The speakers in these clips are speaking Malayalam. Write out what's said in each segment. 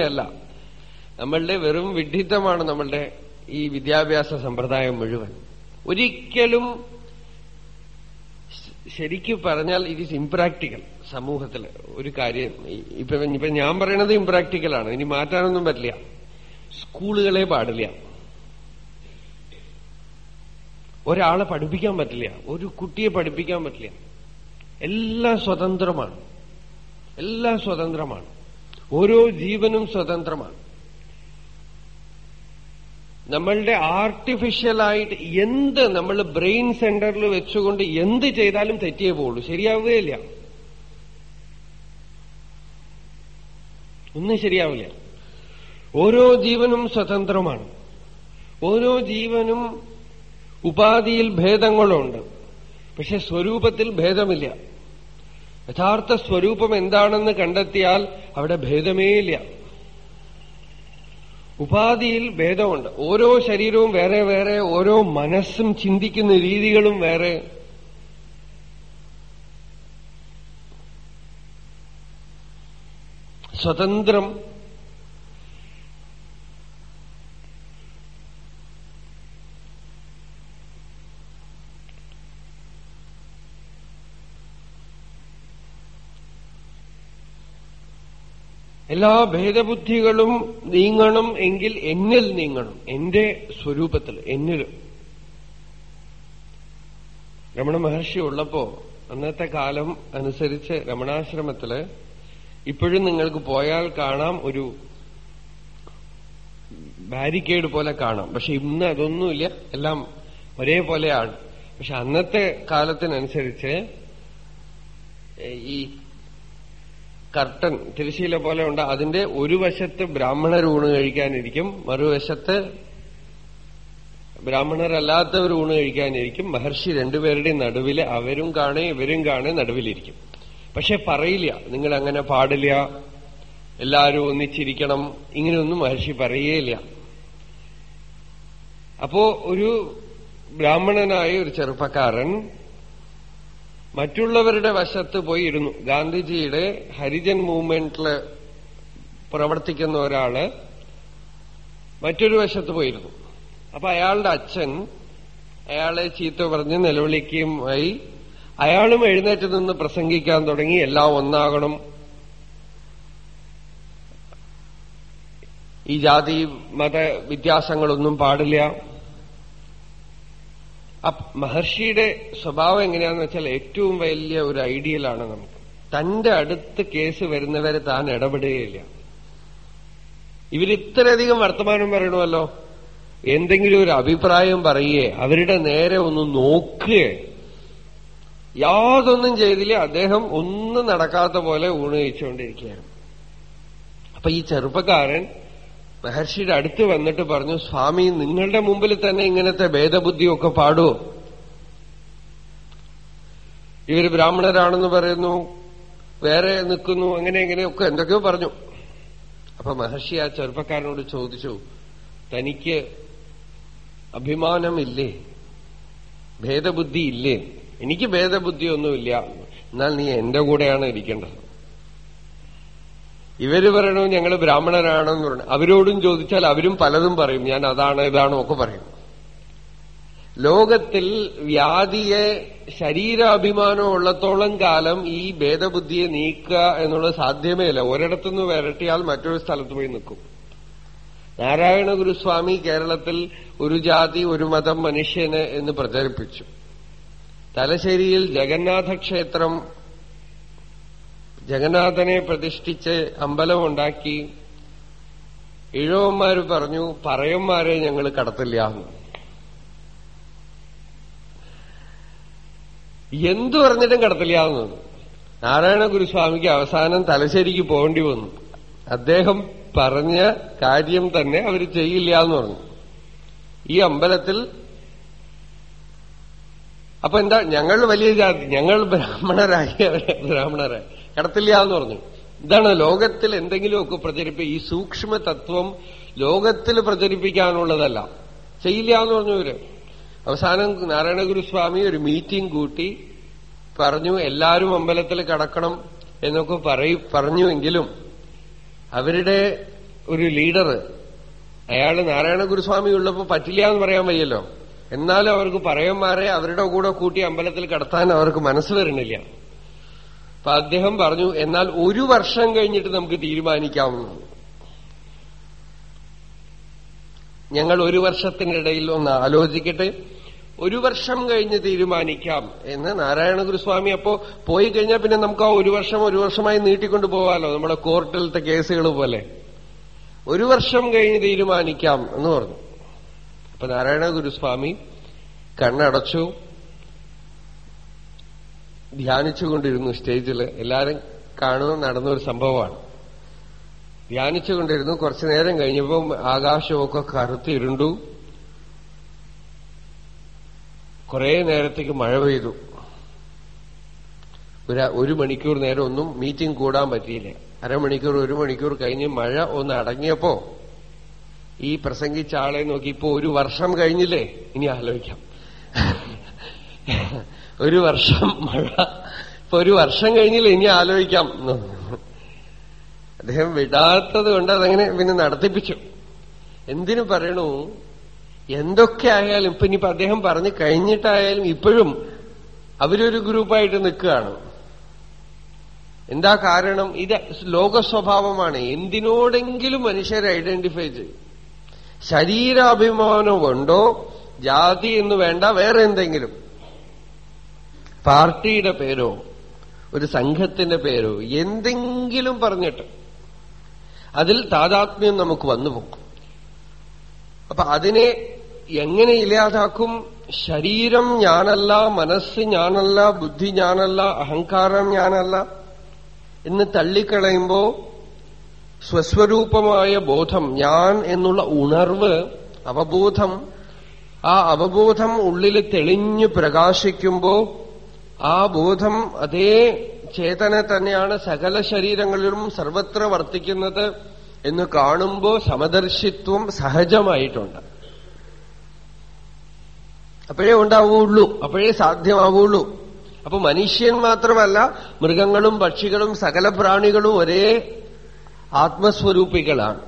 അല്ല. നമ്മളുടെ വെറും വിഡ്ഢിത്തമാണ് നമ്മളുടെ ഈ വിദ്യാഭ്യാസ സമ്പ്രദായം മുഴുവൻ. ഒരിക്കലും ശരിക്ക് പറഞ്ഞാൽ ഇറ്റ് ഈസ് ഇംപ്രാക്ടിക്കൽ സമൂഹത്തിൽ. ഒരു കാര്യം ഇപ്പൊ ഇപ്പൊ ഞാൻ പറയണത് ഇംപ്രാക്ടിക്കലാണ് ഇനി മാറ്റാനൊന്നും പറ്റില്ല. സ്കൂളുകളെ പാടില്ല. ഒരാളെ പഠിപ്പിക്കാൻ പറ്റില്ല. ഒരു കുട്ടിയെ പഠിപ്പിക്കാൻ പറ്റില്ല. എല്ലാം സ്വതന്ത്രമാണ്. എല്ലാം സ്വതന്ത്രമാണ്. ഓരോ ജീവനും സ്വതന്ത്രമാണ്. നമ്മളുടെ ആർട്ടിഫിഷ്യലായിട്ട് എന്ത് നമ്മൾ ബ്രെയിൻ സെന്ററിൽ വെച്ചുകൊണ്ട് എന്ത് ചെയ്താലും തെറ്റിയേ പോകുള്ളൂ ശരിയാവുകയില്ല. ഒന്നും ശരിയാവില്ല. ഓരോ ജീവനും സ്വതന്ത്രമാണ്. ഓരോ ജീവനും ഉപാധിയിൽ ഭേദങ്ങളുണ്ട്. പക്ഷെ സ്വരൂപത്തിൽ ഭേദമില്ല. യഥാർത്ഥ സ്വരൂപം എന്താണെന്ന് കണ്ടെത്തിയാൽ അവിടെ ഭേദമേ ഇല്ല ഉപാധിയിൽ ഭേദമുണ്ട്. ഓരോ ശരീരവും വേറെ വേറെ ഓരോ മനസ്സും ചിന്തിക്കുന്ന രീതികളും വേറെ. സ്വതന്ത്രം എല്ലാ ഭേദബുദ്ധികളും നീങ്ങണം എങ്കിൽ എന്നിൽ നീങ്ങണം. എന്റെ സ്വരൂപത്തിൽ എന്നിൽ. രമണ മഹർഷി ഉള്ളപ്പോ അന്നത്തെ കാലം അനുസരിച്ച് രമണാശ്രമത്തിൽ ഇപ്പോഴും നിങ്ങൾക്ക് പോയാൽ കാണാം ഒരു ബാരിക്കേഡ് പോലെ കാണാം. പക്ഷെ ഇന്ന് അതൊന്നുമില്ല. എല്ലാം ഒരേപോലെയാണ്. പക്ഷെ അന്നത്തെ കാലത്തിനനുസരിച്ച് ഈ കർട്ടൻ തിരശീല പോലെ ഉണ്ട്. അതിന്റെ ഒരു വശത്ത് ബ്രാഹ്മണർ ഊണ് കഴിക്കാനിരിക്കും മറുവശത്ത് ബ്രാഹ്മണരല്ലാത്തവർ ഊണ് കഴിക്കാനിരിക്കും മഹർഷി രണ്ടുപേരുടെയും നടുവിൽ അവരും കാണേ ഇവരും കാണേ നടുവിലിരിക്കും. പക്ഷെ പറയില്ല നിങ്ങൾ അങ്ങനെ പാടില്ല എല്ലാവരും ഒന്നിച്ചിരിക്കണം ഇങ്ങനെയൊന്നും മഹർഷി പറയുകയില്ല അപ്പോ ഒരു ബ്രാഹ്മണനായ ഒരു ചെറുപ്പക്കാരൻ മറ്റുള്ളവരുടെ വശത്ത് പോയിരുന്നു. ഗാന്ധിജിയുടെ ഹരിജൻ മൂവ്മെന്റിൽ പ്രവർത്തിക്കുന്ന ഒരാൾ മറ്റൊരു വശത്ത് പോയിരുന്നു. അപ്പൊ അയാളുടെ അച്ഛൻ അയാളെ ചീത്ത പറഞ്ഞ് നിലവിളിക്കുകയുമായി അയാളും എഴുന്നേറ്റ് നിന്ന് പ്രസംഗിക്കാൻ തുടങ്ങി. എല്ലാം ഒന്നാകണം. ഈ ജാതി മത വ്യത്യാസങ്ങളൊന്നും പാടില്ല. മഹർഷിയുടെ സ്വഭാവം എങ്ങനെയാന്ന് വെച്ചാൽ ഏറ്റവും വലിയ ഒരു ഐഡിയലാണ് നമുക്ക്. തന്റെ അടുത്ത് കേസ് വരുന്നവരെ താൻ ഇടപെടുകയില്ല. ഇവരിത്രയധികം വർത്തമാനം പറയണമല്ലോ. എന്തെങ്കിലും ഒരു അഭിപ്രായം പറയേ അവരുടെ നേരെ ഒന്ന് നോക്കുകയെ. യാതൊന്നും ചെയ്തില്ല. അദ്ദേഹം ഒന്നും നടക്കാത്ത പോലെ ഊണ് കഴിച്ചുകൊണ്ടിരിക്കുകയാണ്. അപ്പൊ ഈ ചെറുപ്പക്കാരൻ മഹർഷിയുടെ അടുത്ത് വന്നിട്ട് പറഞ്ഞു സ്വാമി നിങ്ങളുടെ മുമ്പിൽ തന്നെ ഇങ്ങനത്തെ ഭേദബുദ്ധിയൊക്കെ പാടുമോ ഇവർ ബ്രാഹ്മണരാണെന്ന് പറയുന്നു വേറെ നിൽക്കുന്നു അങ്ങനെ എങ്ങനെയൊക്കെ എന്തൊക്കെയോ പറഞ്ഞു. അപ്പൊ മഹർഷി ആ ചെറുപ്പക്കാരനോട് ചോദിച്ചു തനിക്ക് അഭിമാനമില്ലേ? ഭേദബുദ്ധി ഇല്ലേ? എനിക്ക് ഭേദബുദ്ധിയൊന്നുമില്ല. എന്നാൽ നീ എന്റെ കൂടെയാണ് ഇരിക്കേണ്ടത്. ഇവർ പറയണു ഞങ്ങൾ ബ്രാഹ്മണരാണെന്ന് പറഞ്ഞു അവരോടും ചോദിച്ചാൽ അവരും പലതും പറയും. ഞാൻ അതാണ് ഇതാണോ ഒക്കെ പറയും. ലോകത്തിൽ വ്യാധിയെ ശരീരാഭിമാനം ഉള്ളത്തോളം കാലം ഈ ഭേദബുദ്ധിയെ നീക്കുക എന്നുള്ളത് സാധ്യമേ ഇല്ല. ഒരിടത്തുനിന്ന് വരട്ടിയാൽ മറ്റൊരു സ്ഥലത്ത് പോയി നിൽക്കും. നാരായണ ഗുരുസ്വാമി കേരളത്തിൽ ഒരു ജാതി ഒരു മതം മനുഷ്യന് എന്ന് പ്രചരിപ്പിച്ചു. തലശ്ശേരിയിൽ ജഗന്നാഥ ക്ഷേത്രം ജഗന്നാഥനെ പ്രതിഷ്ഠിച്ച് അമ്പലമുണ്ടാക്കി ഇഴവന്മാര് പറഞ്ഞു പറയന്മാരെ ഞങ്ങൾ കടത്തില്ല. എന്ന് എന്തു പറഞ്ഞിട്ടും കടത്തില്ല നാരായണ ഗുരുസ്വാമിക്ക് അവസാനം തലശ്ശേരിക്ക് പോകേണ്ടി വന്നു. അദ്ദേഹം പറഞ്ഞ കാര്യം തന്നെ അവർ ചെയ്യില്ല എന്ന് പറഞ്ഞു. ഈ അമ്പലത്തിൽ അപ്പൊ എന്താ ഞങ്ങൾ വലിയ ജാതി ഞങ്ങൾ ബ്രാഹ്മണരായി ബ്രാഹ്മണരായി. കടത്തില്ല എന്ന് പറഞ്ഞു. ഇതാണ് ലോകത്തിൽ എന്തെങ്കിലുമൊക്കെ പ്രചരിപ്പി ഈ സൂക്ഷ്മ തത്വം ലോകത്തിൽ പ്രചരിപ്പിക്കാനുള്ളതല്ല. ചെയ്യില്ല എന്ന് പറഞ്ഞു ഇവർ. അവസാനം നാരായണഗുരുസ്വാമി ഒരു മീറ്റിംഗ് കൂട്ടി പറഞ്ഞു എല്ലാവരും അമ്പലത്തിൽ കടക്കണം എന്നൊക്കെ പറയും പറഞ്ഞുവെങ്കിലും അവരുടെ ഒരു ലീഡർ അയാൾ നാരായണ ഗുരുസ്വാമി ഉള്ളപ്പോ പറ്റില്ല എന്ന് പറയാൻ വയ്യല്ലോ. എന്നാലും അവർക്ക് പറയന്മാരെ അവരുടെ കൂടെ കൂട്ടി അമ്പലത്തിൽ കടത്താൻ അവർക്ക് മനസ്സ് വരണില്ല അപ്പൊ അദ്ദേഹം പറഞ്ഞു എന്നാൽ ഒരു വർഷം കഴിഞ്ഞിട്ട് നമുക്ക് തീരുമാനിക്കാവുന്നു. ഞങ്ങൾ ഒരു വർഷത്തിനിടയിൽ ഒന്ന് ആലോചിക്കട്ടെ. ഒരു വർഷം കഴിഞ്ഞ് തീരുമാനിക്കാം. എന്ന് നാരായണ ഗുരുസ്വാമി അപ്പോ പോയി കഴിഞ്ഞാൽ പിന്നെ നമുക്ക് ആ ഒരു വർഷം ഒരു വർഷമായി നീട്ടിക്കൊണ്ടു പോവാലോ നമ്മുടെ കോർട്ടിലത്തെ കേസുകൾ പോലെ. ഒരു വർഷം കഴിഞ്ഞ് തീരുമാനിക്കാം എന്ന് പറഞ്ഞു. അപ്പൊ നാരായണ ഗുരുസ്വാമി കണ്ണടച്ചു ധ്യാനിച്ചുകൊണ്ടിരുന്നു സ്റ്റേജിൽ എല്ലാവരും കാണുന്ന നടന്ന ഒരു സംഭവമാണ്. ധ്യാനിച്ചുകൊണ്ടിരുന്നു. കുറച്ചു നേരം കഴിഞ്ഞപ്പോൾ ആകാശമൊക്കെ കറുത്തിരുണ്ടു കുറെ നേരത്തേക്ക് മഴ പെയ്തു. ഒരു മണിക്കൂർ നേരം ഒന്നും മീറ്റിംഗ് കൂടാൻ പറ്റിയില്ല. അരമണിക്കൂർ ഒരു മണിക്കൂർ കഴിഞ്ഞ് മഴ ഒന്ന് അടങ്ങിയപ്പോ ഈ പ്രസംഗിച്ച ആളെ നോക്കി ഇപ്പോ ഒരു വർഷം കഴിഞ്ഞില്ലേ? ഇനി ആലോചിക്കാം. ഒരു വർഷം മഴ. ഇപ്പൊ ഒരു വർഷം കഴിഞ്ഞില്ലേ? ഇനി ആലോചിക്കാം. അദ്ദേഹം വിടാത്തത് കൊണ്ട് അതങ്ങനെ പിന്നെ നടത്തിപ്പിച്ചു. എന്തിനു പറയണു? എന്തൊക്കെ ആയാലും ഇപ്പൊ ഇനിയിപ്പോ അദ്ദേഹം പറഞ്ഞു കഴിഞ്ഞിട്ടായാലും ഇപ്പോഴും അവരൊരു ഗ്രൂപ്പായിട്ട് നിൽക്കുകയാണ്. എന്താ കാരണം? ഇത് ലോക സ്വഭാവമാണ് എന്തിനോടെങ്കിലും മനുഷ്യരെ ഐഡന്റിഫൈ ചെയ്യും. ശരീരാഭിമാനം കൊണ്ടോ ജാതി എന്ന് വേണ്ട വേറെ എന്തെങ്കിലും. പാർട്ടിയുടെ പേരോ ഒരു സംഘത്തിന്റെ പേരോ എന്തെങ്കിലും പറഞ്ഞിട്ട് അതിൽ താതാത്മ്യം നമുക്ക് വന്നു പോകും. അപ്പൊ അതിനെ എങ്ങനെ ഇല്ലാതാക്കും? ശരീരം ഞാനല്ല മനസ്സ് ഞാനല്ല ബുദ്ധി ഞാനല്ല അഹങ്കാരം ഞാനല്ല എന്ന് തള്ളിക്കളയുമ്പോ സ്വസ്വരൂപമായ ബോധം ഞാൻ എന്നുള്ള ഉണർവ് അവബോധം ആ അവബോധം ഉള്ളിൽ തെളിഞ്ഞു പ്രകാശിക്കുമ്പോ ആ ബോധം അതേ ചേതന തന്നെയാണ് സകല ശരീരങ്ങളിലും സർവത്ര വർത്തിക്കുന്നത് എന്ന് കാണുമ്പോ സമദർശിത്വം സഹജമായിട്ടുണ്ട്. അപ്പോഴേ ഉണ്ടാവുള്ളൂ അപ്പോഴേ സാധ്യമാവുള്ളൂ. അപ്പൊ മനുഷ്യൻ മാത്രമല്ല മൃഗങ്ങളും പക്ഷികളും സകല പ്രാണികളും ഒരേ ആത്മസ്വരൂപികളാണ്.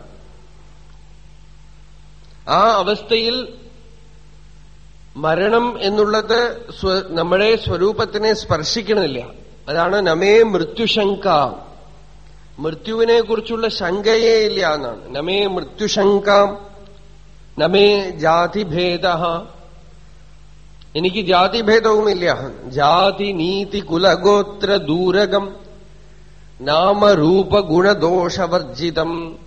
ആ അവസ്ഥയിൽ മരണം എന്നുള്ളത് നമ്മുടെ സ്വരൂപത്തിനെ സ്പർശിക്കണില്ല. അതാണ് നമേ മൃത്യുശങ്ക. മൃത്യുവിനെ കുറിച്ചുള്ള ശങ്കയേ ഇല്ല എന്നാണ്. നമേ മൃത്യുശങ്ക നമേ ജാതിഭേദ. എനിക്ക് ജാതിഭേദവുമില്ല. ജാതി നീതി കുലഗോത്ര ദൂരകം. നാമരൂപ ഗുണദോഷവർജിതം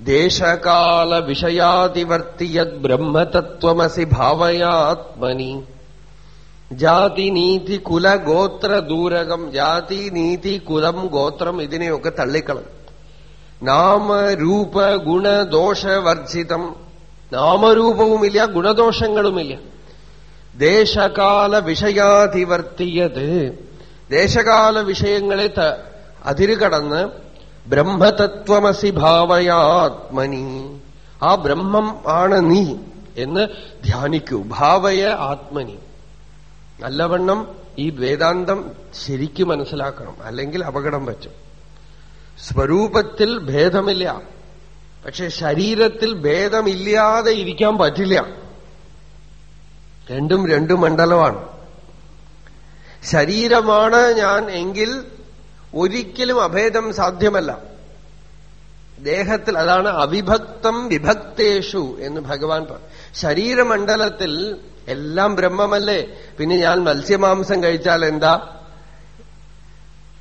ദേശകാല വിഷയാതിവർത്തി യത് ബ്രഹ്മതത്വമസി ഭാവയാത്മനി. ജാതി നീതി കുല ഗോത്ര ദൂരകം ജാതി നീതി കുലം ഗോത്രം ഇതിനെയൊക്കെ തള്ളിക്കളും നാമരൂപ ഗുണദോഷവർജിതം നാമരൂപവുമില്ല ഗുണദോഷങ്ങളുമില്ല. ദേശകാല വിഷയാധിവർത്തിയത് ദേശകാല വിഷയങ്ങളെ അതിരുകടന്ന് ബ്രഹ്മതത്വമസി ഭാവയാത്മനി. ആ ബ്രഹ്മം ആണ് നീ എന്ന് ധ്യാനിക്കൂ. ഭാവയ ആത്മനി. നല്ലവണ്ണം ഈ വേദാന്തം ശരിക്കും മനസ്സിലാക്കണം. അല്ലെങ്കിൽ അപകടം പറ്റും. സ്വരൂപത്തിൽ ഭേദമില്ല. പക്ഷെ ശരീരത്തിൽ ഭേദമില്ലാതെ ഇരിക്കാൻ പറ്റില്ല. രണ്ടും രണ്ടു മണ്ഡലമാണ്. ശരീരമാണ് ഞാൻ എങ്കിൽ ഒരിക്കലും അഭേദം സാധ്യമല്ല. ദേഹത്തിൽ അതാണ് അവിഭക്തം വിഭക്തേഷു എന്ന് ഭഗവാൻ പറഞ്ഞു ശരീരമണ്ഡലത്തിൽ എല്ലാം ബ്രഹ്മമല്ലേ? പിന്നെ ഞാൻ മത്സ്യമാംസം കഴിച്ചാൽ എന്താ?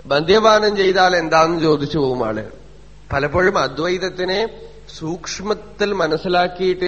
മദ്യപാനം ചെയ്താൽ എന്താന്ന് ചോദിച്ചു പോകും ആൾ പലപ്പോഴും അദ്വൈതത്തിനെ സൂക്ഷ്മത്തിൽ മനസ്സിലാക്കിയിട്ട്